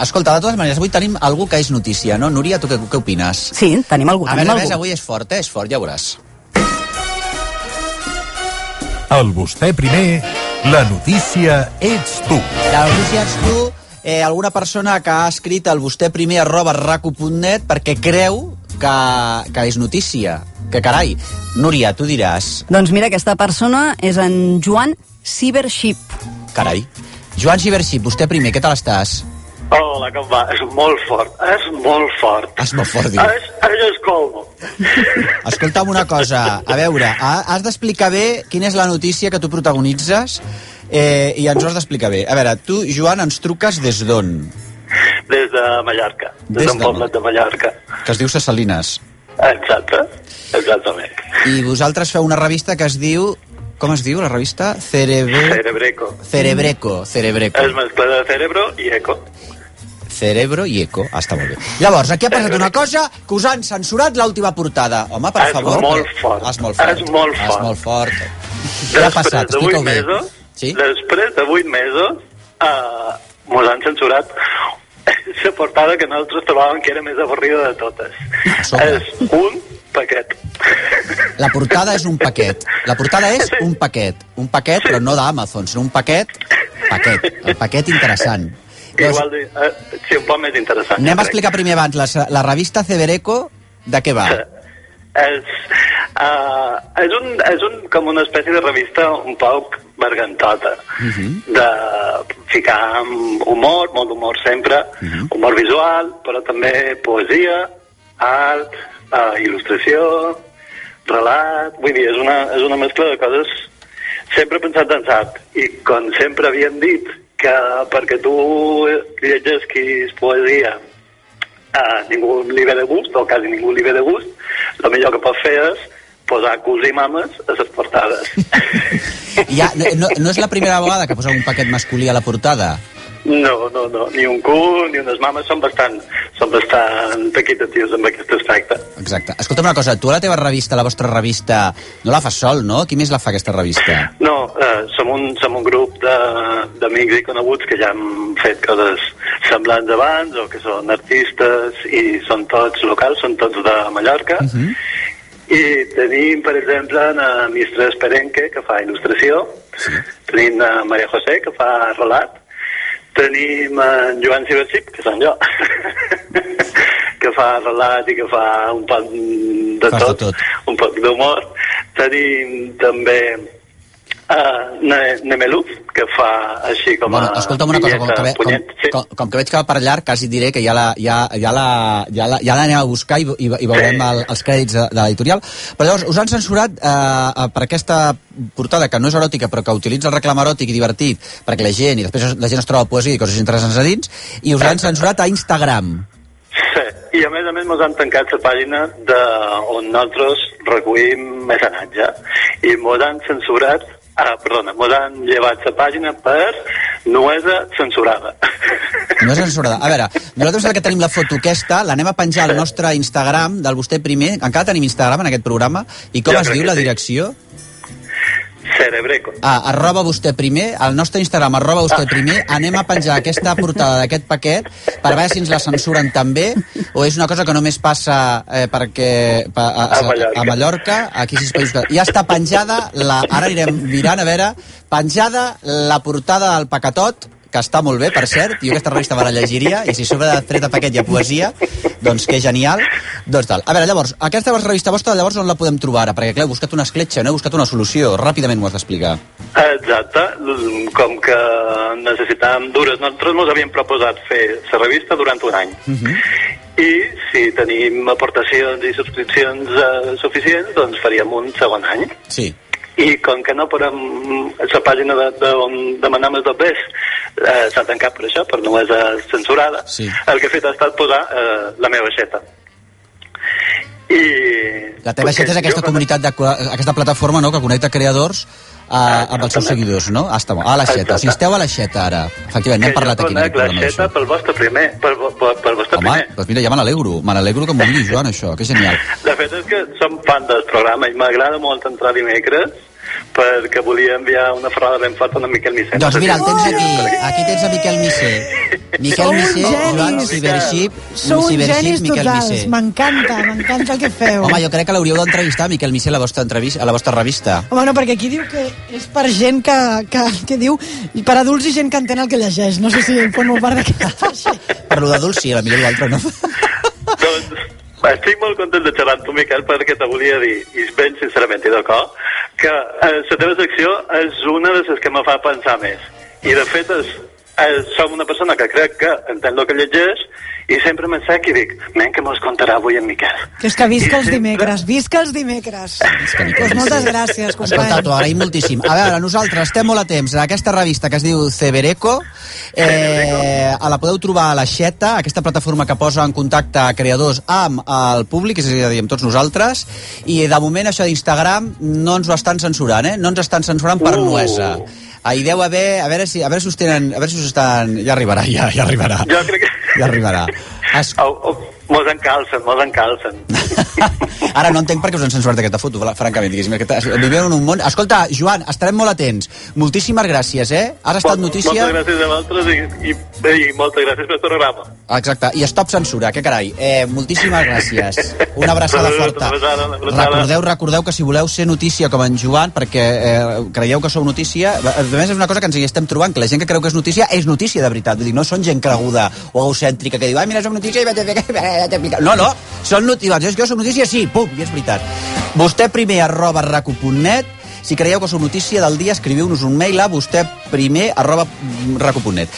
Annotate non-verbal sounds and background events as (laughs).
Escolta, de totes maneres, avui tenim algú que és notícia, no? Núria, tu què, què opines? Sí, tenim algú, A tenim més a algú. més, avui és fort, eh? És fort, ja ho veuràs. El vostè primer, la notícia ets tu. La notícia ets tu, eh, alguna persona que ha escrit el vostè primer arroba raco.net perquè creu que, que és notícia. Que carai, Núria, tu diràs, Doncs mira, aquesta persona és en Joan Cybership. carai. Joan Givership, vostè primer, què tal estàs? Hola, com va? És molt fort, és molt fort. És molt fort, diu. És, és colmo. (laughs) Escolta'm una cosa, a veure, ha- has d'explicar bé quina és la notícia que tu protagonitzes eh, i ens ho has d'explicar bé. A veure, tu, Joan, ens truques des d'on? Des de Mallorca, des, Des d'un de poblet de Mallorca. Que es diu Ses Salines. Exacte, exactament. I vosaltres feu una revista que es diu... Com es diu, la revista? Cerebe... Cerebreco. Cerebreco, Cerebreco. És mescla de cerebro i eco. Cerebro i eco. Ah, està molt bé. Llavors, aquí ha passat una cosa que us han censurat l'última portada. Home, per És favor. molt fort. És molt fort. És molt És fort. molt fort. Què ha passat? de vuit Explica-ho bé. mesos, Sí? després de vuit mesos, uh, mos han censurat la portada que nosaltres trobàvem que era més avorrida de totes. A sobre. És un paquet. La portada és un paquet. La portada és un paquet. Un paquet, però no d'Amazon, sinó un paquet... Paquet. El paquet interessant. Igual, de, uh, sí, un poc més interessant. anem a explicar primer abans. La, la revista Cebereco, de què va? (laughs) És, uh, és, un, és un, com una espècie de revista un poc bergantota, de ficar amb humor, molt d'humor sempre, humor visual, però també poesia, art, uh, il·lustració, relat... Vull dir, és una, és una mescla de coses sempre pensat en art. I com sempre havien dit que perquè tu llegesquis poesia a ningú li ve de gust, o quasi ningú li ve de gust, el millor que pots fer és posar culs i mames a les portades. (laughs) Ja, no, no és la primera vegada que poseu un paquet masculí a la portada? No, no, no, ni un cul ni unes mames són bastant, són bastant equitatius amb aquest aspecte. Exacte. Escolta'm una cosa, tu a la teva revista, la vostra revista, no la fas sol, no? Qui més la fa, aquesta revista? No, eh, som, un, som un grup de- d'amics i coneguts que ja hem fet coses semblants abans o que són artistes i són tots locals, són tots de Mallorca. Uh -huh. I tenim, per exemple, a Mistres Perenque, que fa il·lustració, sí. tenim a Maria José, que fa relat, tenim en Joan Cibercip, que som jo, (laughs) (laughs) que fa relat i que fa un poc de Fas de tot, tot. un poc d'humor. Tenim també uh, ne Nemeluz, que fa així com Bueno, a... escolta'm una cosa, com que, ve, com, punyet, sí. com, com que veig que va per llarg, quasi diré que ja la, ja, ja la, ja la, ja l'anem a buscar i, i, i veurem el, els crèdits de, de l'editorial. Però llavors, us han censurat eh, per aquesta portada, que no és eròtica, però que utilitza el reclam eròtic i divertit, perquè la gent, i després la gent es troba poesia i coses interessants a dins, i us l'han censurat a Instagram. Sí, i a més a més ens han tancat la pàgina de, on nosaltres recollim mecenatge i ens han censurat ah, perdona, ens han llevat la pàgina per nuesa censurada. (laughs) No és censurada. A veure, nosaltres que tenim la foto aquesta, l'anem a penjar al nostre Instagram del vostè primer. Encara tenim Instagram en aquest programa. I com Jo es diu la sí. direcció? Cerebreco. Ah, arroba vostè primer, al nostre Instagram, arroba vostè primer, anem a penjar aquesta portada d'aquest paquet per veure si ens la censuren també, o és una cosa que només passa eh, perquè pa, a, A Mallorca. a Mallorca, aquí sis països. Ja està penjada, la, ara anirem mirant a veure, penjada la portada del paquetot, que està molt bé, per cert, jo aquesta revista me la llegiria, i si sobre de tret a paquet hi ha poesia, doncs que genial. Doncs tal. A veure, llavors, aquesta revista vostra, llavors on la podem trobar ara? Perquè, clar, he buscat una escletxa, no he buscat una solució. Ràpidament m'ho has d'explicar. Exacte, com que necessitàvem dures, nosaltres ens havíem proposat fer la revista durant un any. Uh -huh. I si tenim aportacions i subscripcions eh, suficients, doncs faríem un segon any. Sí. I com que no podem... La pàgina de, de on demanem els doblers eh, s'ha tancat per això, per no és censurada, Sí. el que he fet ha estat posar eh, la meva xeta. I... La teva xeta és aquesta jo- comunitat, de, aquesta plataforma no, que connecta creadors a, amb els seus seguidors, no? Ah, molt. Ah, la xeta. O sigui, esteu a la xeta ara. Efectivament, n'hem que parlat jo aquí en conec aquest la xeta pel vostre primer, pel, pel, pel vostre Home, primer. doncs mira, ja me n'alegro. Me n'alegro que m'ho diguis, Joan, això. Que genial. (laughs) De fet és que som fan del programa i m'agrada molt entrar dimecres perquè volia enviar una frase ben forta a Miquel Micé. Doncs mira, el tens aquí. Aquí tens a Miquel Missé. Miquel Missé, Joan. Cibership, Sou uns Cibership, genis Miquel totals. Missé. M'encanta, m'encanta el que feu. Home, jo crec que l'hauríeu d'entrevistar, Miquel Missé, a la vostra, entrevista, a la vostra revista. Home, no, perquè aquí diu que és per gent que, que, que diu per adults i gent que entén el que llegeix. No sé si formo part d'aquesta gent. Per lo d'adults sí, a la millor l'altre no. Doncs estic molt content de xerrar amb tu, Miquel, perquè te volia dir, i ben sincerament i de cor, que eh, la teva secció és una de les que me fa pensar més. I de fet és, és, som una persona que crec que entén el que llegeix i sempre m'ensec i dic, men, que mos contarà avui en Miquel. Que és que visca els dimecres, visca els dimecres. Doncs moltes gràcies, Escolta, company. t'ho agraïm moltíssim. A veure, nosaltres estem molt a temps a aquesta revista que es diu Cebereco. Eh, la podeu trobar a la Xeta, aquesta plataforma que posa en contacte creadors amb el públic, és a dir, amb tots nosaltres, i de moment això d'Instagram no ens ho estan censurant, eh? No ens estan censurant per Uh. nuesa. Hi deu haver... A veure si, a veure si us tenen... A veure si us estan... Ja arribarà, ja, ja arribarà. Jo crec que... Ja arribarà. Es... Oh, oh, mos encalcen, mos encalcen. (laughs) Ara no entenc per què us han censurat aquesta foto, francament, diguéssim. Aquesta, vivim en un món... Escolta, Joan, estarem molt atents. Moltíssimes gràcies, eh? Has estat Mol- notícia... Moltes gràcies a vosaltres i, i, i moltes gràcies pel programa. Exacte, i stop censura, que carai. Eh, moltíssimes gràcies. Una abraçada forta. una abraçada, una abraçada. Recordeu, recordeu que si voleu ser notícia com en Joan, perquè eh, creieu que sou notícia, a més és una cosa que ens hi estem trobant, que la gent que creu que és notícia és notícia de veritat. Vull dir, no són gent creguda o egocèntrica que diu, ai, mira, som notícia i vaig a fer... vaig a explicar." No, no, són notícies. Jo, som notícia, sí, pum, i és veritat. Vostè primer arroba raco.net si creieu que sou notícia del dia, escriviu-nos un mail a vostè primer arroba raco.net.